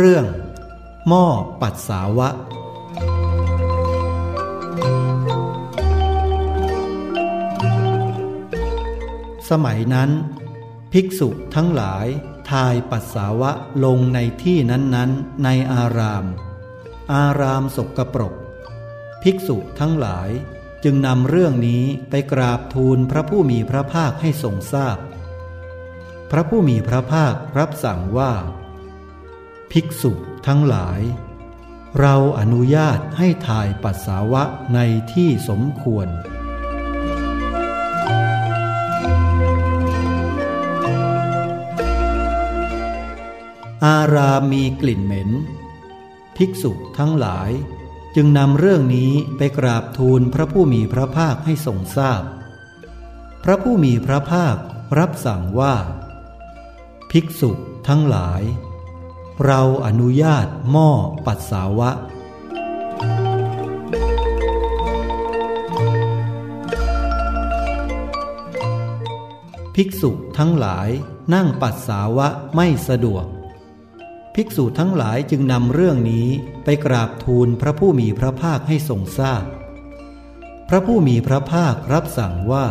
เรื่อง หม้อปัสสาวะ สมัยนั้น ภิกษุทั้งหลายทายปัสสาวะลงในที่นั้นๆ ในอาราม อารามสกปรก ภิกษุทั้งหลายจึงนำเรื่องนี้ไปกราบทูลพระผู้มีพระภาคให้ทรงทราบพพระผู้มีพระภาครับสั่งว่า ภิกษุทั้งหลาย เราอนุญาตให้ถ่ายปัสสาวะในที่สมควร อารามมีกลิ่นเหม็น ภิกษุทั้งหลาย จึงนำเรื่องนี้ไปกราบทูลพระผู้มีพระภาคให้ทรงทราบพพระผู้มีพระภาครับสั่งว่า ภิกษุทั้งหลาย เราอนุญาตหม้อปัสสาวะ ภิกษุทั้งหลายนั่งปัสสาวะไม่สะดวก ภิกษุทั้งหลายจึงนำเรื่องนี้ไปกราบทูลพระผู้มีพระภาคให้ทรงทราบพพระผู้มีพระภาครับสั่งว่า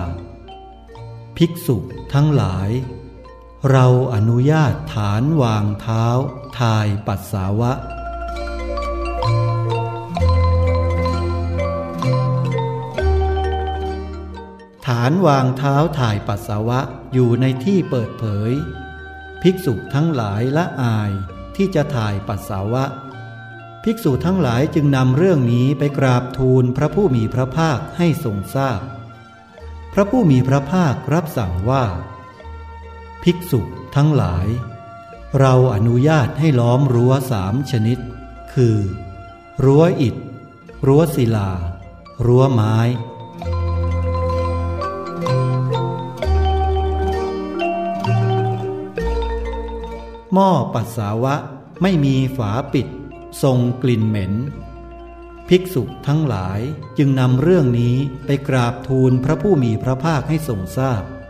ภิกษุทั้งหลาย เราอนุญาตฐานวางเท้า ทายปัสสาวะ ฐานวางเท้าถ่ายปัสสาวะอยู่ในที่เปิดเผย ภิกษุทั้งหลายละอายที่จะถ่ายปัสสาวะ ภิกษุทั้งหลายจึงนำเรื่องนี้ไปกราบทูลพระผู้มีพระภาคให้ทรงทราบพพระผู้มีพระภาครับสั่งว่า ภิกษุทั้งหลาย เราอนุญาตให้ล้อมรั้วสามชนิด คือ รั้วอิฐ รั้วศิลา รั้วไม้หม้อปัสสาวะไม่มีฝาปิด ทรงกลิ่นเหม็น ภิกษุทั้งหลายจึงนำเรื่องนี้ไปกราบทูลพระผู้มีพระภาคให้ทรงทราบพ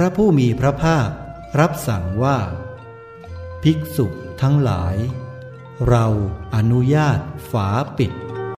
ระผู้มีพระภาครับสั่งว่า ภิกษุทั้งหลาย เราอนุญาตฝาปิด